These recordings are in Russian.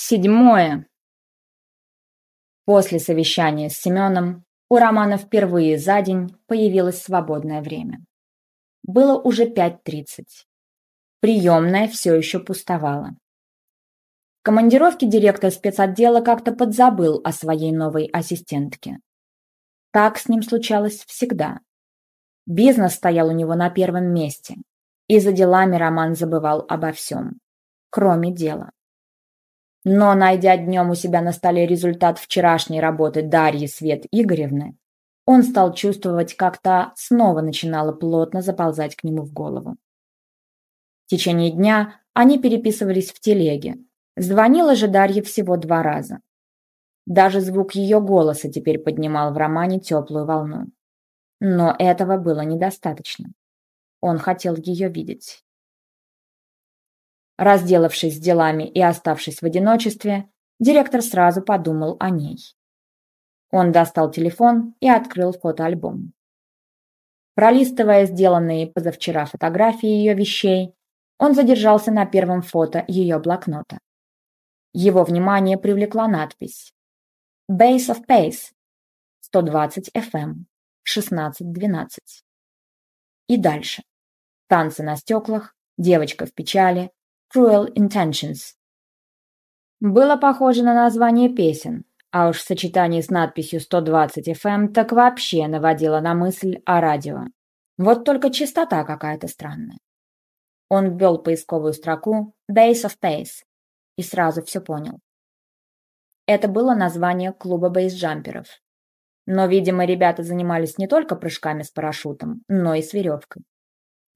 Седьмое. После совещания с Семеном у Романа впервые за день появилось свободное время. Было уже 5.30. Приемная все еще пустовала. В командировке директор спецотдела как-то подзабыл о своей новой ассистентке. Так с ним случалось всегда. Бизнес стоял у него на первом месте, и за делами Роман забывал обо всем, кроме дела. Но, найдя днем у себя на столе результат вчерашней работы Дарьи Свет Игоревны, он стал чувствовать, как та снова начинала плотно заползать к нему в голову. В течение дня они переписывались в телеге. Звонила же Дарья всего два раза. Даже звук ее голоса теперь поднимал в романе теплую волну. Но этого было недостаточно. Он хотел ее видеть. Разделавшись с делами и оставшись в одиночестве, директор сразу подумал о ней. Он достал телефон и открыл фотоальбом. Пролистывая сделанные позавчера фотографии ее вещей, он задержался на первом фото ее блокнота. Его внимание привлекла надпись «Base of Pace 120 FM 16-12». И дальше. Танцы на стеклах, девочка в печали, Cruel Intentions. Было похоже на название песен, а уж в сочетании с надписью 120 FM так вообще наводило на мысль о радио. Вот только частота какая-то странная. Он ввел поисковую строку Base of Pace и сразу все понял. Это было название клуба бейсджамперов. Но, видимо, ребята занимались не только прыжками с парашютом, но и с веревкой.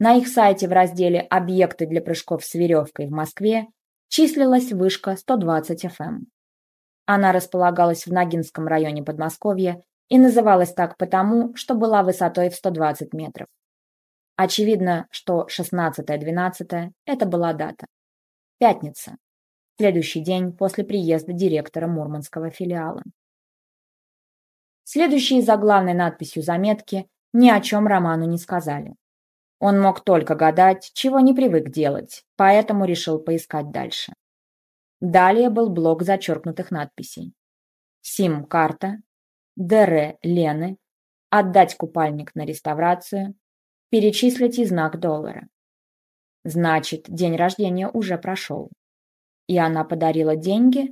На их сайте в разделе «Объекты для прыжков с веревкой» в Москве числилась вышка 120 FM. Эм. Она располагалась в Ногинском районе Подмосковья и называлась так потому, что была высотой в 120 метров. Очевидно, что 16-12 – это была дата. Пятница. Следующий день после приезда директора Мурманского филиала. Следующие за главной надписью заметки ни о чем Роману не сказали. Он мог только гадать, чего не привык делать, поэтому решил поискать дальше. Далее был блок зачеркнутых надписей. Сим-карта, ДР Лены, отдать купальник на реставрацию, перечислить и знак доллара. Значит, день рождения уже прошел. И она подарила деньги?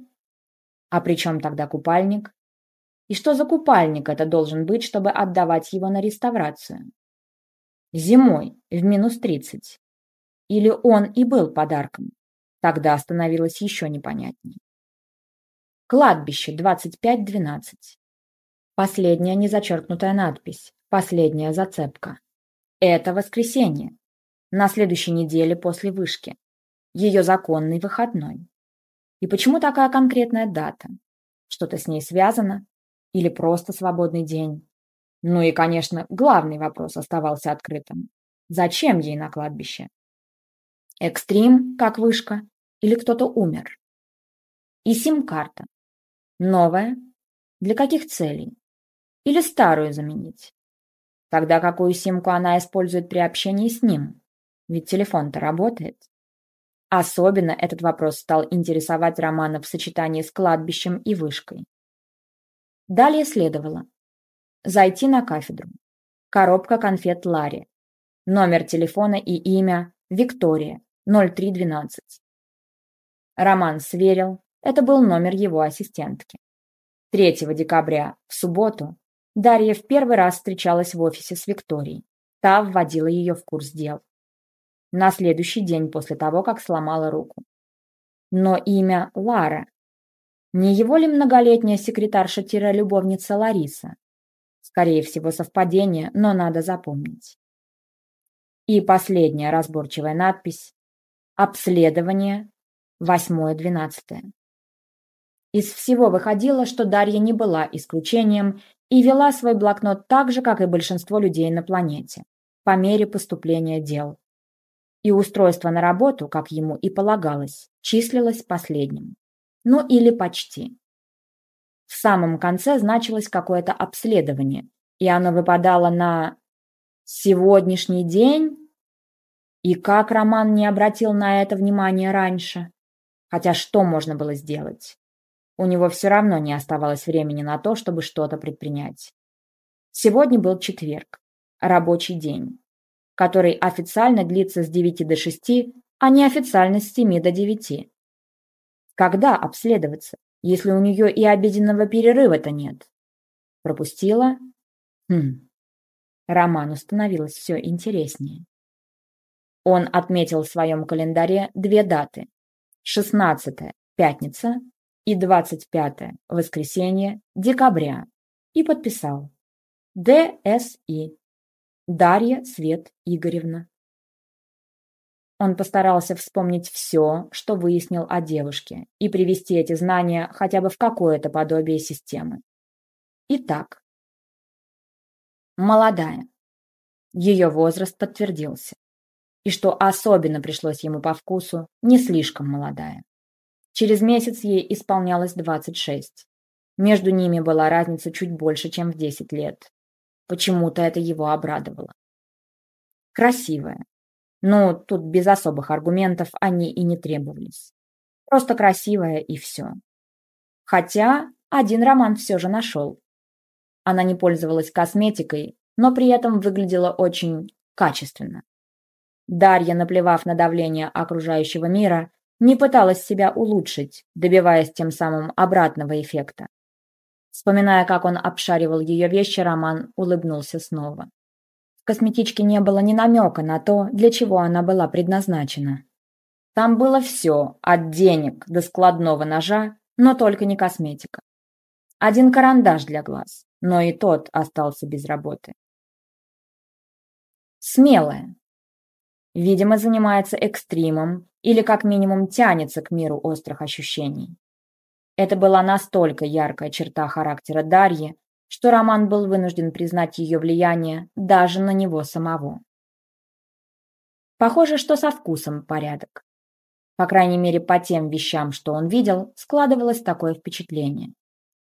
А при чем тогда купальник? И что за купальник это должен быть, чтобы отдавать его на реставрацию? Зимой, в минус тридцать. Или он и был подарком. Тогда становилось еще непонятнее. Кладбище 25-12. Последняя незачеркнутая надпись, последняя зацепка. Это воскресенье. На следующей неделе после вышки. Ее законный выходной. И почему такая конкретная дата? Что-то с ней связано? Или просто свободный день? Ну и, конечно, главный вопрос оставался открытым. Зачем ей на кладбище? Экстрим, как вышка, или кто-то умер? И сим-карта. Новая? Для каких целей? Или старую заменить? Тогда какую симку она использует при общении с ним? Ведь телефон-то работает. Особенно этот вопрос стал интересовать Романа в сочетании с кладбищем и вышкой. Далее следовало Зайти на кафедру. Коробка конфет Ларри. Номер телефона и имя Виктория, 0312. Роман сверил, это был номер его ассистентки. 3 декабря, в субботу, Дарья в первый раз встречалась в офисе с Викторией. Та вводила ее в курс дел. На следующий день после того, как сломала руку. Но имя Лара. Не его ли многолетняя секретарша-любовница Лариса? Скорее всего, совпадение, но надо запомнить. И последняя разборчивая надпись «Обследование 8-12». Из всего выходило, что Дарья не была исключением и вела свой блокнот так же, как и большинство людей на планете, по мере поступления дел. И устройство на работу, как ему и полагалось, числилось последним. Ну или почти. В самом конце значилось какое-то обследование, и оно выпадало на сегодняшний день. И как Роман не обратил на это внимания раньше? Хотя что можно было сделать? У него все равно не оставалось времени на то, чтобы что-то предпринять. Сегодня был четверг, рабочий день, который официально длится с 9 до 6, а неофициально с 7 до 9. Когда обследоваться, если у нее и обеденного перерыва-то нет? Пропустила? Хм. Роману становилось все интереснее. Он отметил в своем календаре две даты. 16 пятница и 25 воскресенье декабря и подписал ДСИ Дарья Свет Игоревна. Он постарался вспомнить все, что выяснил о девушке, и привести эти знания хотя бы в какое-то подобие системы. Итак, молодая. Ее возраст подтвердился. И что особенно пришлось ему по вкусу, не слишком молодая. Через месяц ей исполнялось 26. Между ними была разница чуть больше, чем в 10 лет. Почему-то это его обрадовало. Красивая, ну, тут без особых аргументов они и не требовались. Просто красивая и все. Хотя один роман все же нашел. Она не пользовалась косметикой, но при этом выглядела очень качественно. Дарья, наплевав на давление окружающего мира, не пыталась себя улучшить, добиваясь тем самым обратного эффекта. Вспоминая, как он обшаривал ее вещи, Роман улыбнулся снова косметичке не было ни намека на то, для чего она была предназначена. Там было все, от денег до складного ножа, но только не косметика. Один карандаш для глаз, но и тот остался без работы. Смелая. Видимо, занимается экстримом или как минимум тянется к миру острых ощущений. Это была настолько яркая черта характера Дарьи, что Роман был вынужден признать ее влияние даже на него самого. Похоже, что со вкусом порядок. По крайней мере, по тем вещам, что он видел, складывалось такое впечатление.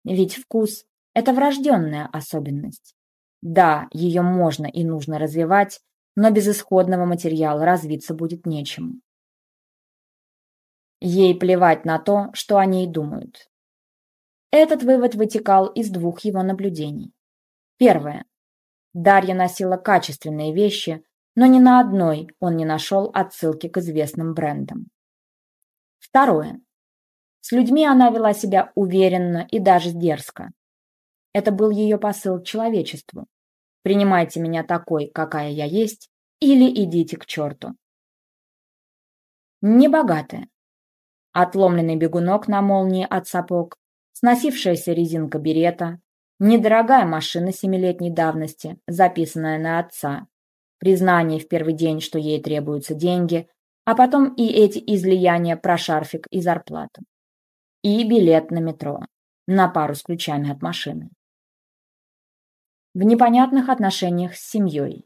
Ведь вкус – это врожденная особенность. Да, ее можно и нужно развивать, но без исходного материала развиться будет нечему. Ей плевать на то, что о ней думают. Этот вывод вытекал из двух его наблюдений. Первое. Дарья носила качественные вещи, но ни на одной он не нашел отсылки к известным брендам. Второе. С людьми она вела себя уверенно и даже дерзко. Это был ее посыл к человечеству. Принимайте меня такой, какая я есть, или идите к черту. Небогатая. Отломленный бегунок на молнии от сапог, сносившаяся резинка берета, недорогая машина семилетней давности, записанная на отца, признание в первый день, что ей требуются деньги, а потом и эти излияния про шарфик и зарплату. И билет на метро, на пару с ключами от машины. В непонятных отношениях с семьей.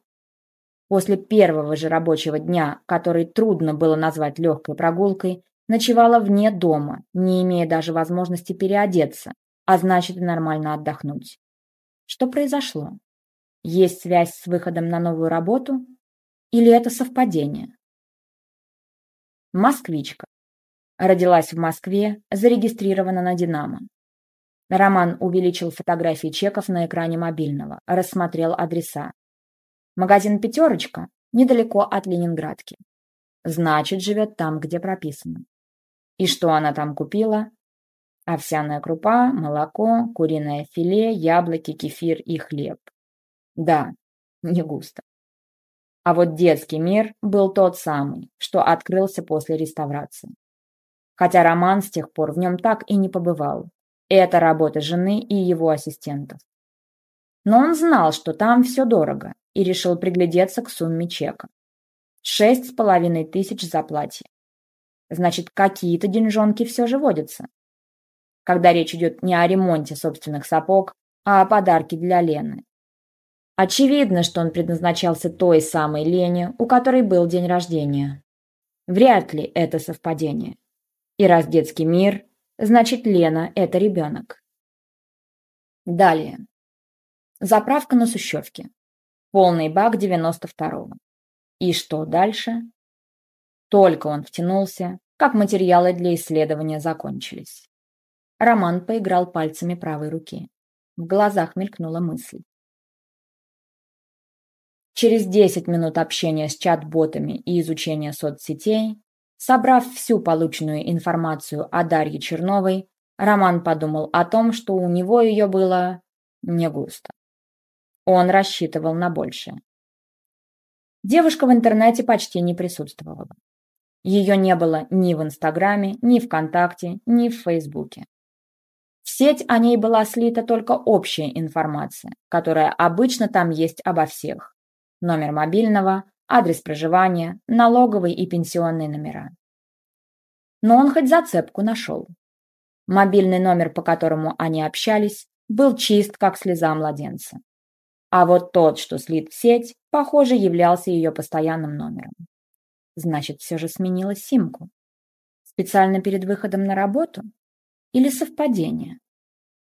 После первого же рабочего дня, который трудно было назвать легкой прогулкой, Ночевала вне дома, не имея даже возможности переодеться, а значит и нормально отдохнуть. Что произошло? Есть связь с выходом на новую работу? Или это совпадение? Москвичка. Родилась в Москве, зарегистрирована на «Динамо». Роман увеличил фотографии чеков на экране мобильного, рассмотрел адреса. Магазин «Пятерочка» недалеко от Ленинградки. Значит, живет там, где прописано. И что она там купила? Овсяная крупа, молоко, куриное филе, яблоки, кефир и хлеб. Да, не густо. А вот детский мир был тот самый, что открылся после реставрации. Хотя Роман с тех пор в нем так и не побывал. Это работа жены и его ассистентов. Но он знал, что там все дорого, и решил приглядеться к сумме чека. Шесть с половиной тысяч за платье. Значит, какие-то деньжонки все же водятся. Когда речь идет не о ремонте собственных сапог, а о подарке для Лены. Очевидно, что он предназначался той самой Лене, у которой был день рождения. Вряд ли это совпадение. И раз детский мир, значит Лена – это ребенок. Далее. Заправка на Сущевке. Полный бак 92-го. И что дальше? Только он втянулся, как материалы для исследования закончились. Роман поиграл пальцами правой руки. В глазах мелькнула мысль. Через 10 минут общения с чат-ботами и изучения соцсетей, собрав всю полученную информацию о Дарье Черновой, Роман подумал о том, что у него ее было не густо. Он рассчитывал на большее. Девушка в интернете почти не присутствовала. Ее не было ни в Инстаграме, ни ВКонтакте, ни в Фейсбуке. В сеть о ней была слита только общая информация, которая обычно там есть обо всех. Номер мобильного, адрес проживания, налоговый и пенсионные номера. Но он хоть зацепку нашел. Мобильный номер, по которому они общались, был чист, как слеза младенца. А вот тот, что слит в сеть, похоже, являлся ее постоянным номером. Значит, все же сменила симку. Специально перед выходом на работу? Или совпадение?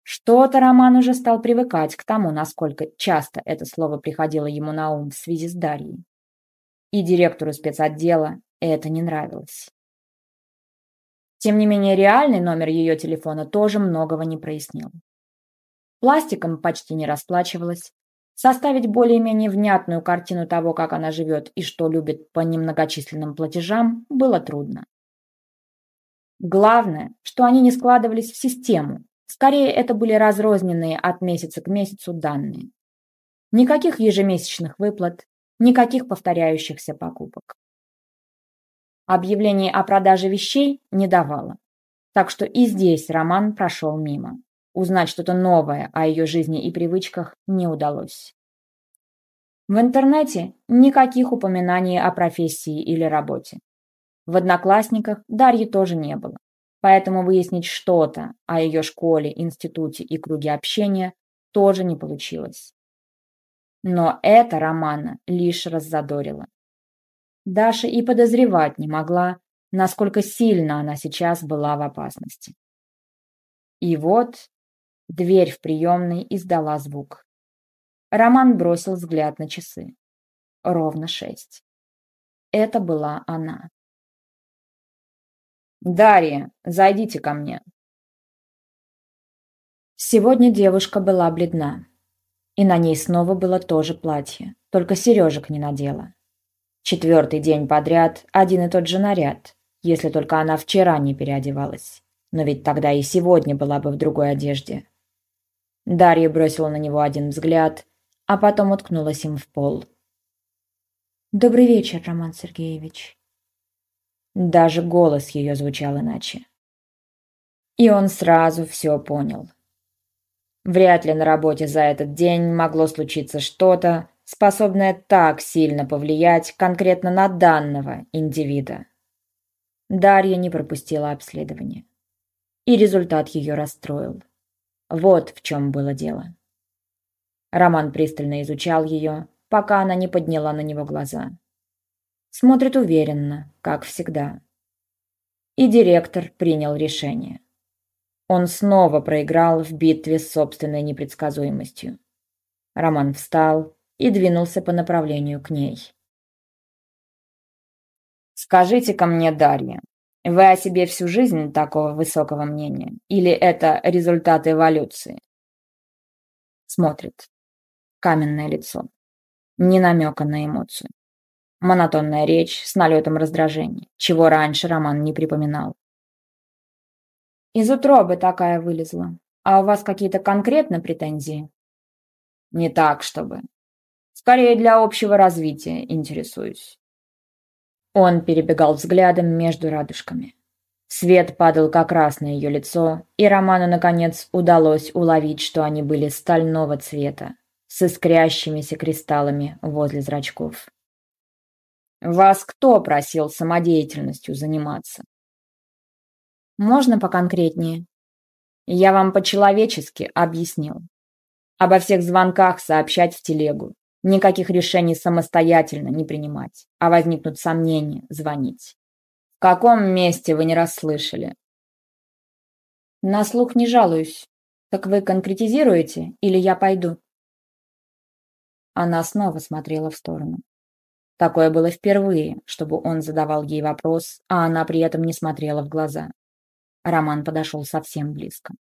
Что-то Роман уже стал привыкать к тому, насколько часто это слово приходило ему на ум в связи с Дарьей. И директору спецотдела это не нравилось. Тем не менее, реальный номер ее телефона тоже многого не прояснил. Пластиком почти не расплачивалась, Составить более-менее внятную картину того, как она живет и что любит по немногочисленным платежам, было трудно. Главное, что они не складывались в систему. Скорее, это были разрозненные от месяца к месяцу данные. Никаких ежемесячных выплат, никаких повторяющихся покупок. Объявление о продаже вещей не давало. Так что и здесь Роман прошел мимо. Узнать что-то новое о ее жизни и привычках не удалось. В интернете никаких упоминаний о профессии или работе. В одноклассниках Дарьи тоже не было, поэтому выяснить что-то о ее школе, институте и круге общения тоже не получилось. Но это Романа лишь раззадорило. Даша и подозревать не могла, насколько сильно она сейчас была в опасности. И вот Дверь в приемной издала звук. Роман бросил взгляд на часы. Ровно шесть. Это была она. «Дарья, зайдите ко мне». Сегодня девушка была бледна. И на ней снова было то же платье, только сережек не надела. Четвертый день подряд один и тот же наряд, если только она вчера не переодевалась. Но ведь тогда и сегодня была бы в другой одежде. Дарья бросила на него один взгляд, а потом уткнулась им в пол. «Добрый вечер, Роман Сергеевич». Даже голос ее звучал иначе. И он сразу все понял. Вряд ли на работе за этот день могло случиться что-то, способное так сильно повлиять конкретно на данного индивида. Дарья не пропустила обследование. И результат ее расстроил. Вот в чем было дело. Роман пристально изучал ее, пока она не подняла на него глаза. Смотрит уверенно, как всегда. И директор принял решение. Он снова проиграл в битве с собственной непредсказуемостью. Роман встал и двинулся по направлению к ней. «Скажите-ка мне, Дарья, вы о себе всю жизнь такого высокого мнения? Или это результат эволюции? Смотрит. Каменное лицо. Ни намека на эмоцию. Монотонная речь с налетом раздражения, чего раньше Роман не припоминал. Из утробы такая вылезла. А у вас какие-то конкретно претензии? Не так, чтобы. Скорее для общего развития интересуюсь. Он перебегал взглядом между радужками. Свет падал как раз на ее лицо, и Роману, наконец, удалось уловить, что они были стального цвета, с искрящимися кристаллами возле зрачков. «Вас кто просил самодеятельностью заниматься?» «Можно поконкретнее?» «Я вам по-человечески объяснил. Обо всех звонках сообщать в телегу. Никаких решений самостоятельно не принимать, а возникнут сомнения, звонить. В каком месте вы не расслышали? На слух не жалуюсь. Так вы конкретизируете или я пойду? Она снова смотрела в сторону. Такое было впервые, чтобы он задавал ей вопрос, а она при этом не смотрела в глаза. Роман подошел совсем близко.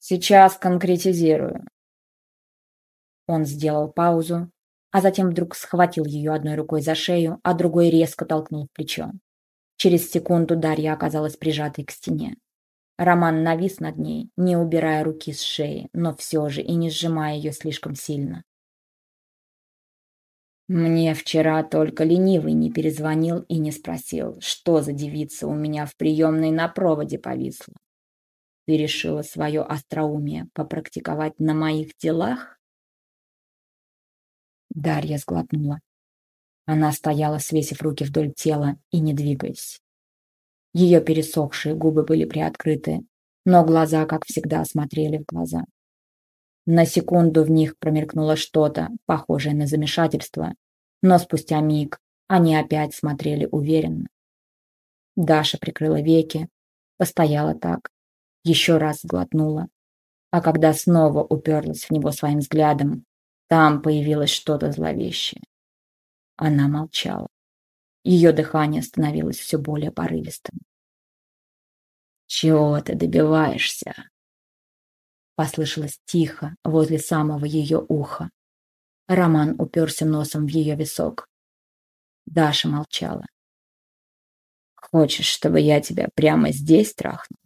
«Сейчас конкретизирую». Он сделал паузу, а затем вдруг схватил ее одной рукой за шею, а другой резко толкнул в плечо. Через секунду Дарья оказалась прижатой к стене. Роман навис над ней, не убирая руки с шеи, но все же и не сжимая ее слишком сильно. Мне вчера только ленивый не перезвонил и не спросил, что за девица у меня в приемной на проводе повисла. Ты решила свое остроумие попрактиковать на моих делах? Дарья сглотнула. Она стояла, свесив руки вдоль тела и не двигаясь. Ее пересохшие губы были приоткрыты, но глаза, как всегда, смотрели в глаза. На секунду в них промелькнуло что-то, похожее на замешательство, но спустя миг они опять смотрели уверенно. Даша прикрыла веки, постояла так, еще раз сглотнула, а когда снова уперлась в него своим взглядом, там появилось что-то зловещее. Она молчала. Ее дыхание становилось все более порывистым. «Чего ты добиваешься?» Послышалось тихо возле самого ее уха. Роман уперся носом в ее висок. Даша молчала. «Хочешь, чтобы я тебя прямо здесь трахнул?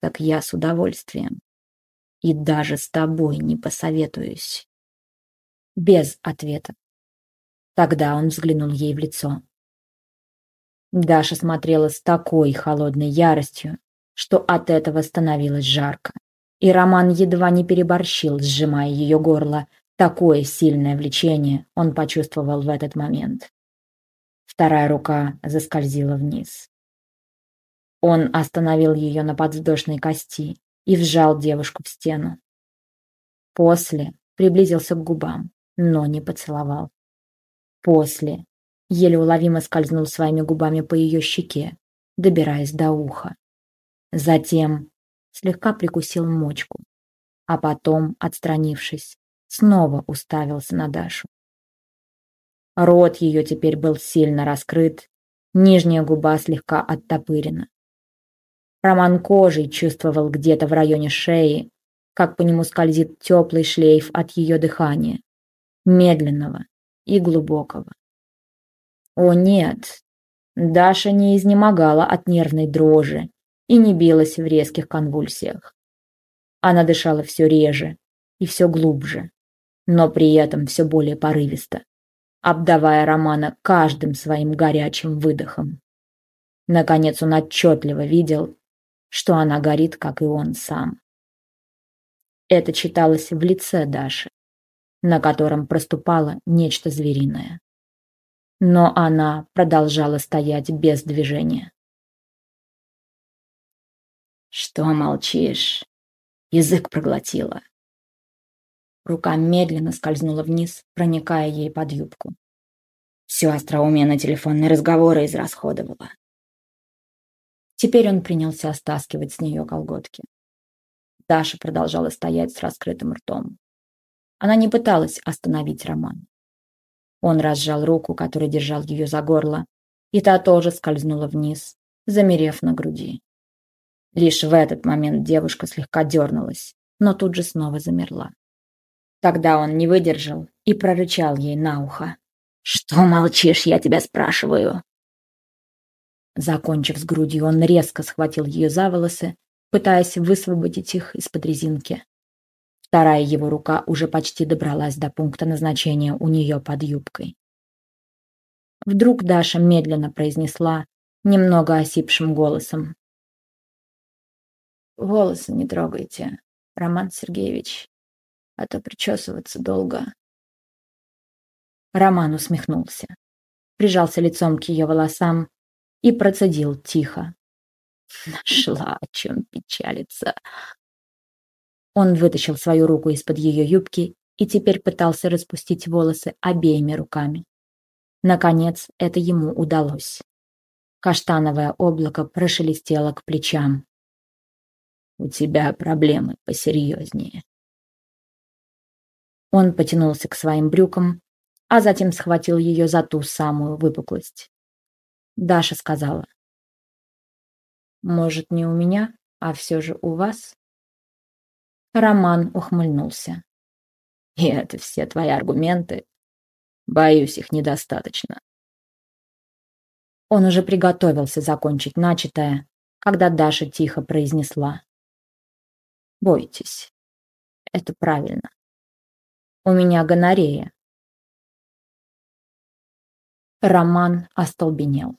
Так я с удовольствием. И даже с тобой не посоветуюсь». Без ответа. Тогда он взглянул ей в лицо. Даша смотрела с такой холодной яростью, что от этого становилось жарко. И Роман едва не переборщил, сжимая ее горло. Такое сильное влечение он почувствовал в этот момент. Вторая рука заскользила вниз. Он остановил ее на подвздошной кости и вжал девушку в стену. После приблизился к губам, но не поцеловал. После еле уловимо скользнул своими губами по ее щеке, добираясь до уха. Затем слегка прикусил мочку, а потом, отстранившись, снова уставился на Дашу. Рот ее теперь был сильно раскрыт, нижняя губа слегка оттопырена. Роман кожей чувствовал где-то в районе шеи, как по нему скользит теплый шлейф от ее дыхания, медленного и глубокого. О нет, Даша не изнемогала от нервной дрожи и не билась в резких конвульсиях. Она дышала все реже и все глубже, но при этом все более порывисто, обдавая Романа каждым своим горячим выдохом. Наконец он отчетливо видел, что она горит, как и он сам. Это читалось в лице Даши, на котором проступало нечто звериное но она продолжала стоять без движения. «Что молчишь?» Язык проглотила. Рука медленно скользнула вниз, проникая ей под юбку. Все остроумие на телефонные разговоры израсходовала. Теперь он принялся стаскивать с нее колготки. Даша продолжала стоять с раскрытым ртом. Она не пыталась остановить Роман. Он разжал руку, которая держал ее за горло, и та тоже скользнула вниз, замерев на груди. Лишь в этот момент девушка слегка дернулась, но тут же снова замерла. Тогда он не выдержал и прорычал ей на ухо. «Что молчишь, я тебя спрашиваю?» Закончив с грудью, он резко схватил ее за волосы, пытаясь высвободить их из-под резинки. Вторая его рука уже почти добралась до пункта назначения у нее под юбкой. Вдруг Даша медленно произнесла, немного осипшим голосом. «Волосы не трогайте, Роман Сергеевич, а то причесываться долго». Роман усмехнулся, прижался лицом к ее волосам и процедил тихо. «Нашла о чем печалиться. Он вытащил свою руку из-под ее юбки и теперь пытался распустить волосы обеими руками. Наконец, это ему удалось. Каштановое облако прошелестело к плечам. «У тебя проблемы посерьезнее». Он потянулся к своим брюкам а затем схватил ее за ту самую выпуклость. Даша сказала. «Может, не у меня, а все же у вас?» Роман ухмыльнулся. «И это все твои аргументы? Боюсь, их недостаточно». Он уже приготовился закончить начатое, когда Даша тихо произнесла. «Бойтесь. Это правильно. У меня гонорея». Роман остолбенел.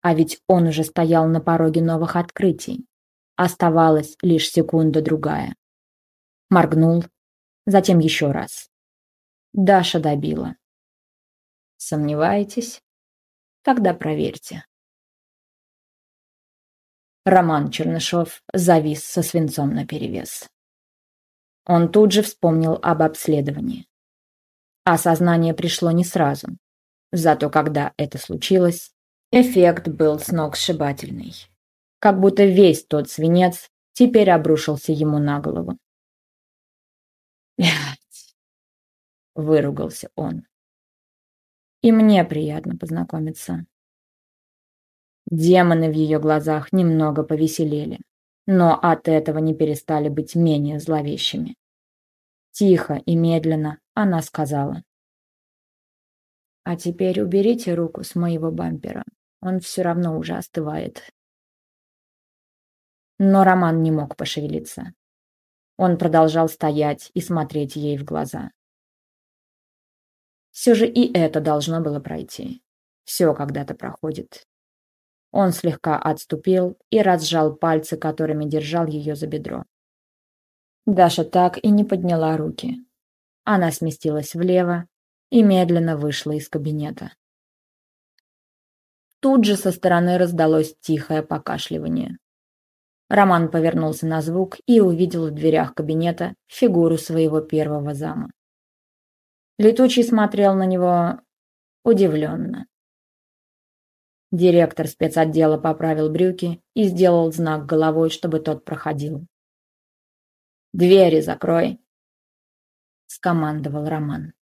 А ведь он уже стоял на пороге новых открытий. Оставалась лишь секунда-другая. Моргнул, затем еще раз. Даша добила. Сомневаетесь? Тогда проверьте. Роман Чернышов завис со свинцом наперевес. Он тут же вспомнил об обследовании. Осознание пришло не сразу. Зато когда это случилось, эффект был сногсшибательный. Как будто весь тот свинец теперь обрушился ему на голову. «Блядь!» — выругался он. «И мне приятно познакомиться». Демоны в ее глазах немного повеселели, но от этого не перестали быть менее зловещими. Тихо и медленно она сказала. «А теперь уберите руку с моего бампера, он все равно уже остывает». Но Роман не мог пошевелиться. Он продолжал стоять и смотреть ей в глаза. Все же и это должно было пройти. Все когда-то проходит. Он слегка отступил и разжал пальцы, которыми держал ее за бедро. Даша так и не подняла руки. Она сместилась влево и медленно вышла из кабинета. Тут же со стороны раздалось тихое покашливание. Роман повернулся на звук и увидел в дверях кабинета фигуру своего первого зама. Летучий смотрел на него удивленно. Директор спецотдела поправил брюки и сделал знак головой, чтобы тот проходил. «Двери закрой», — скомандовал Роман.